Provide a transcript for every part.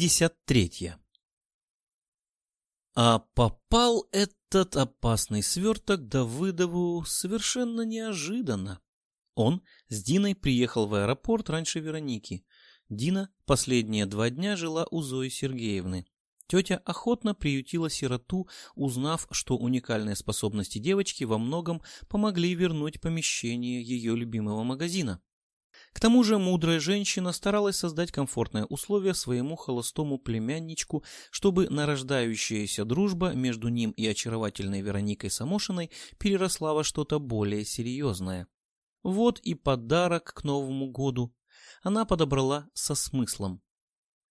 Глава 53 А попал этот опасный сверток Давыдову совершенно неожиданно. Он с Диной приехал в аэропорт раньше Вероники. Дина последние два дня жила у Зои Сергеевны. Тетя охотно приютила сироту, узнав, что уникальные способности девочки во многом помогли вернуть помещение ее любимого магазина. К тому же мудрая женщина старалась создать комфортные условия своему холостому племянничку, чтобы нарождающаяся дружба между ним и очаровательной Вероникой Самошиной переросла во что-то более серьезное. Вот и подарок к Новому году. Она подобрала со смыслом.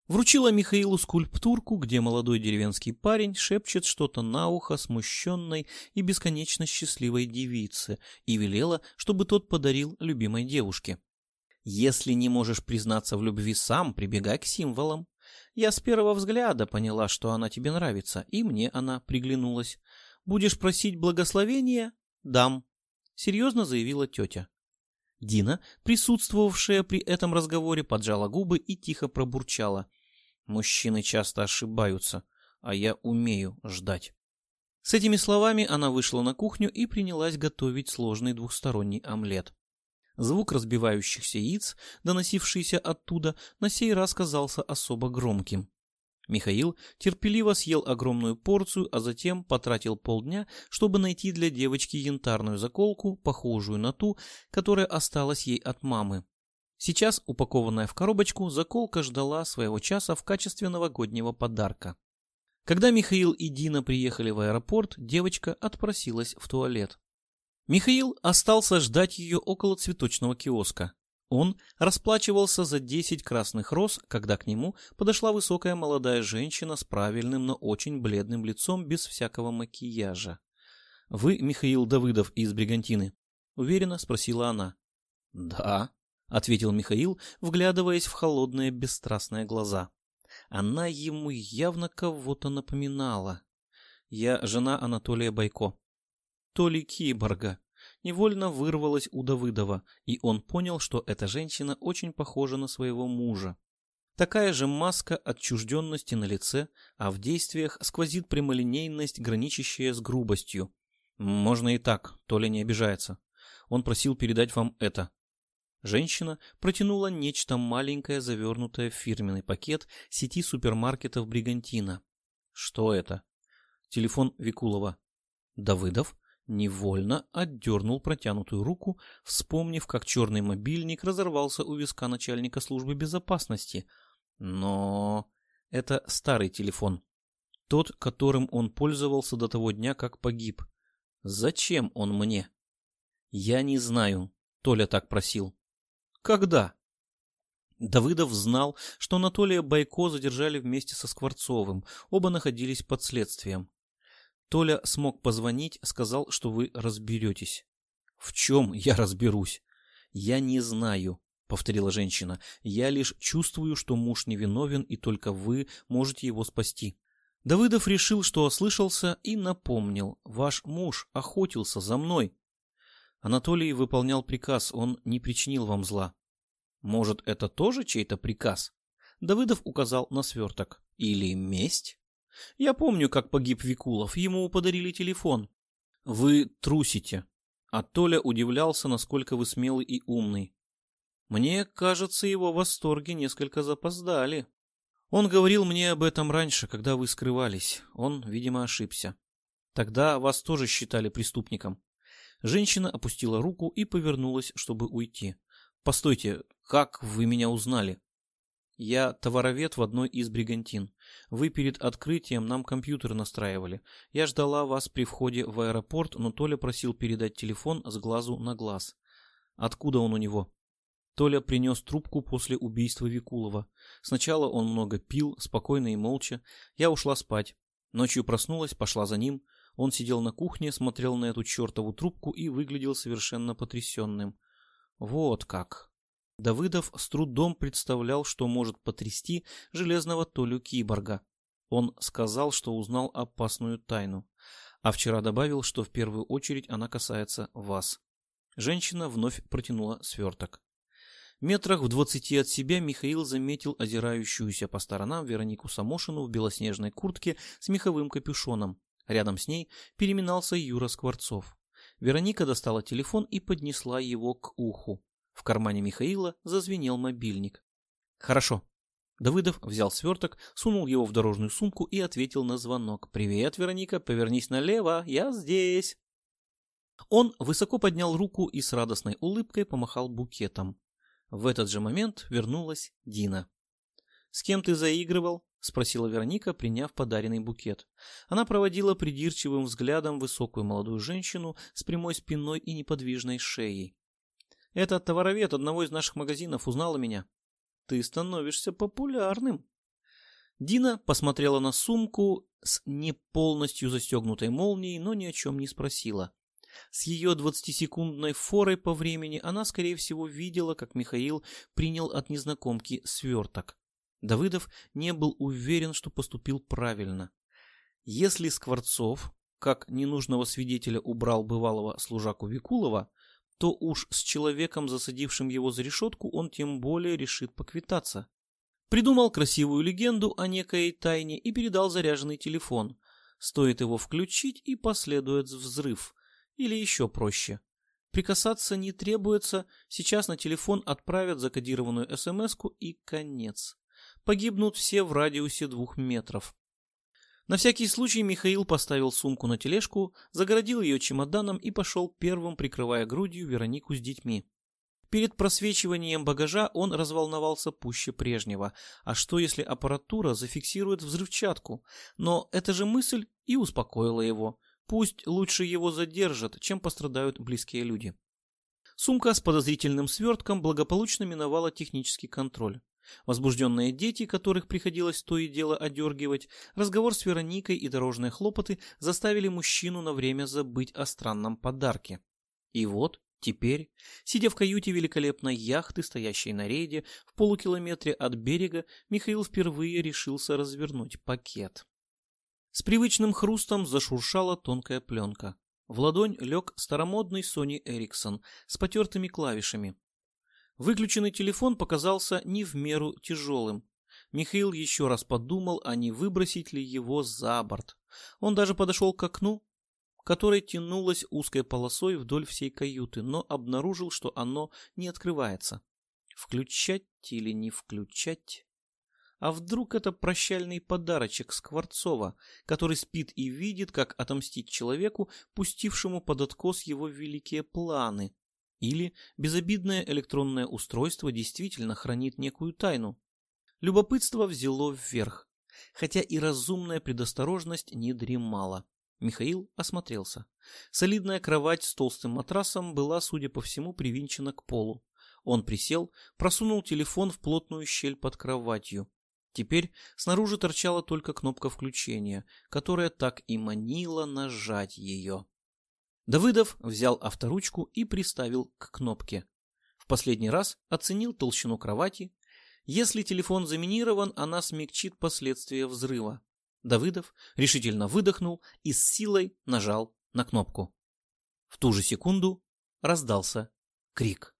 Вручила Михаилу скульптурку, где молодой деревенский парень шепчет что-то на ухо смущенной и бесконечно счастливой девице и велела, чтобы тот подарил любимой девушке. Если не можешь признаться в любви сам, прибегай к символам. Я с первого взгляда поняла, что она тебе нравится, и мне она приглянулась. Будешь просить благословения? Дам. Серьезно заявила тетя. Дина, присутствовавшая при этом разговоре, поджала губы и тихо пробурчала. Мужчины часто ошибаются, а я умею ждать. С этими словами она вышла на кухню и принялась готовить сложный двухсторонний омлет. Звук разбивающихся яиц, доносившийся оттуда, на сей раз казался особо громким. Михаил терпеливо съел огромную порцию, а затем потратил полдня, чтобы найти для девочки янтарную заколку, похожую на ту, которая осталась ей от мамы. Сейчас, упакованная в коробочку, заколка ждала своего часа в качестве новогоднего подарка. Когда Михаил и Дина приехали в аэропорт, девочка отпросилась в туалет. Михаил остался ждать ее около цветочного киоска. Он расплачивался за 10 красных роз, когда к нему подошла высокая молодая женщина с правильным, но очень бледным лицом без всякого макияжа. «Вы Михаил Давыдов из Бригантины?» — уверенно спросила она. «Да», — ответил Михаил, вглядываясь в холодные бесстрастные глаза. Она ему явно кого-то напоминала. «Я жена Анатолия Байко». «То ли киборга?» невольно вырвалось у Давыдова, и он понял, что эта женщина очень похожа на своего мужа. Такая же маска отчужденности на лице, а в действиях сквозит прямолинейность, граничащая с грубостью. Можно и так, Толя не обижается. Он просил передать вам это. Женщина протянула нечто маленькое, завернутое в фирменный пакет сети супермаркетов Бригантина. Что это? Телефон Викулова. Давыдов невольно отдернул протянутую руку, вспомнив, как черный мобильник разорвался у виска начальника службы безопасности. Но это старый телефон. Тот, которым он пользовался до того дня, как погиб. Зачем он мне? Я не знаю. Толя так просил. Когда? Давыдов знал, что Анатолия Байко задержали вместе со Скворцовым. Оба находились под следствием. Толя смог позвонить, сказал, что вы разберетесь. В чем я разберусь? Я не знаю, повторила женщина. Я лишь чувствую, что муж невиновен, и только вы можете его спасти. Давыдов решил, что ослышался, и напомнил. Ваш муж охотился за мной. Анатолий выполнял приказ, он не причинил вам зла. Может, это тоже чей-то приказ? Давыдов указал на сверток. Или месть? Я помню, как погиб Викулов, ему подарили телефон. Вы трусите. А Толя удивлялся, насколько вы смелый и умный. Мне кажется, его восторги несколько запоздали. Он говорил мне об этом раньше, когда вы скрывались. Он, видимо, ошибся. Тогда вас тоже считали преступником. Женщина опустила руку и повернулась, чтобы уйти. Постойте, как вы меня узнали? Я товаровед в одной из бригантин. Вы перед открытием нам компьютер настраивали. Я ждала вас при входе в аэропорт, но Толя просил передать телефон с глазу на глаз. Откуда он у него? Толя принес трубку после убийства Викулова. Сначала он много пил, спокойно и молча. Я ушла спать. Ночью проснулась, пошла за ним. Он сидел на кухне, смотрел на эту чертову трубку и выглядел совершенно потрясенным. Вот как. Давыдов с трудом представлял, что может потрясти железного Толю Киборга. Он сказал, что узнал опасную тайну, а вчера добавил, что в первую очередь она касается вас. Женщина вновь протянула сверток. Метрах в двадцати от себя Михаил заметил озирающуюся по сторонам Веронику Самошину в белоснежной куртке с меховым капюшоном. Рядом с ней переминался Юра Скворцов. Вероника достала телефон и поднесла его к уху. В кармане Михаила зазвенел мобильник. «Хорошо». Давыдов взял сверток, сунул его в дорожную сумку и ответил на звонок. «Привет, Вероника, повернись налево, я здесь». Он высоко поднял руку и с радостной улыбкой помахал букетом. В этот же момент вернулась Дина. «С кем ты заигрывал?» — спросила Вероника, приняв подаренный букет. Она проводила придирчивым взглядом высокую молодую женщину с прямой спиной и неподвижной шеей. «Это товаровед одного из наших магазинов узнала меня». «Ты становишься популярным». Дина посмотрела на сумку с не полностью застегнутой молнией, но ни о чем не спросила. С ее двадцатисекундной форой по времени она, скорее всего, видела, как Михаил принял от незнакомки сверток. Давыдов не был уверен, что поступил правильно. Если Скворцов, как ненужного свидетеля, убрал бывалого служаку Викулова, то уж с человеком, засадившим его за решетку, он тем более решит поквитаться. Придумал красивую легенду о некой тайне и передал заряженный телефон. Стоит его включить, и последует взрыв. Или еще проще. Прикасаться не требуется, сейчас на телефон отправят закодированную смс и конец. Погибнут все в радиусе двух метров. На всякий случай Михаил поставил сумку на тележку, загородил ее чемоданом и пошел первым, прикрывая грудью Веронику с детьми. Перед просвечиванием багажа он разволновался пуще прежнего. А что, если аппаратура зафиксирует взрывчатку? Но эта же мысль и успокоила его. Пусть лучше его задержат, чем пострадают близкие люди. Сумка с подозрительным свертком благополучно миновала технический контроль. Возбужденные дети, которых приходилось то и дело одергивать, разговор с Вероникой и дорожные хлопоты заставили мужчину на время забыть о странном подарке. И вот, теперь, сидя в каюте великолепной яхты, стоящей на рейде, в полукилометре от берега, Михаил впервые решился развернуть пакет. С привычным хрустом зашуршала тонкая пленка. В ладонь лег старомодный Sony Ericsson с потертыми клавишами. Выключенный телефон показался не в меру тяжелым. Михаил еще раз подумал, а не выбросить ли его за борт. Он даже подошел к окну, которое тянулось узкой полосой вдоль всей каюты, но обнаружил, что оно не открывается. Включать или не включать? А вдруг это прощальный подарочек Скворцова, который спит и видит, как отомстить человеку, пустившему под откос его великие планы? Или безобидное электронное устройство действительно хранит некую тайну? Любопытство взяло вверх, хотя и разумная предосторожность не дремала. Михаил осмотрелся. Солидная кровать с толстым матрасом была, судя по всему, привинчена к полу. Он присел, просунул телефон в плотную щель под кроватью. Теперь снаружи торчала только кнопка включения, которая так и манила нажать ее. Давыдов взял авторучку и приставил к кнопке. В последний раз оценил толщину кровати. Если телефон заминирован, она смягчит последствия взрыва. Давыдов решительно выдохнул и с силой нажал на кнопку. В ту же секунду раздался крик.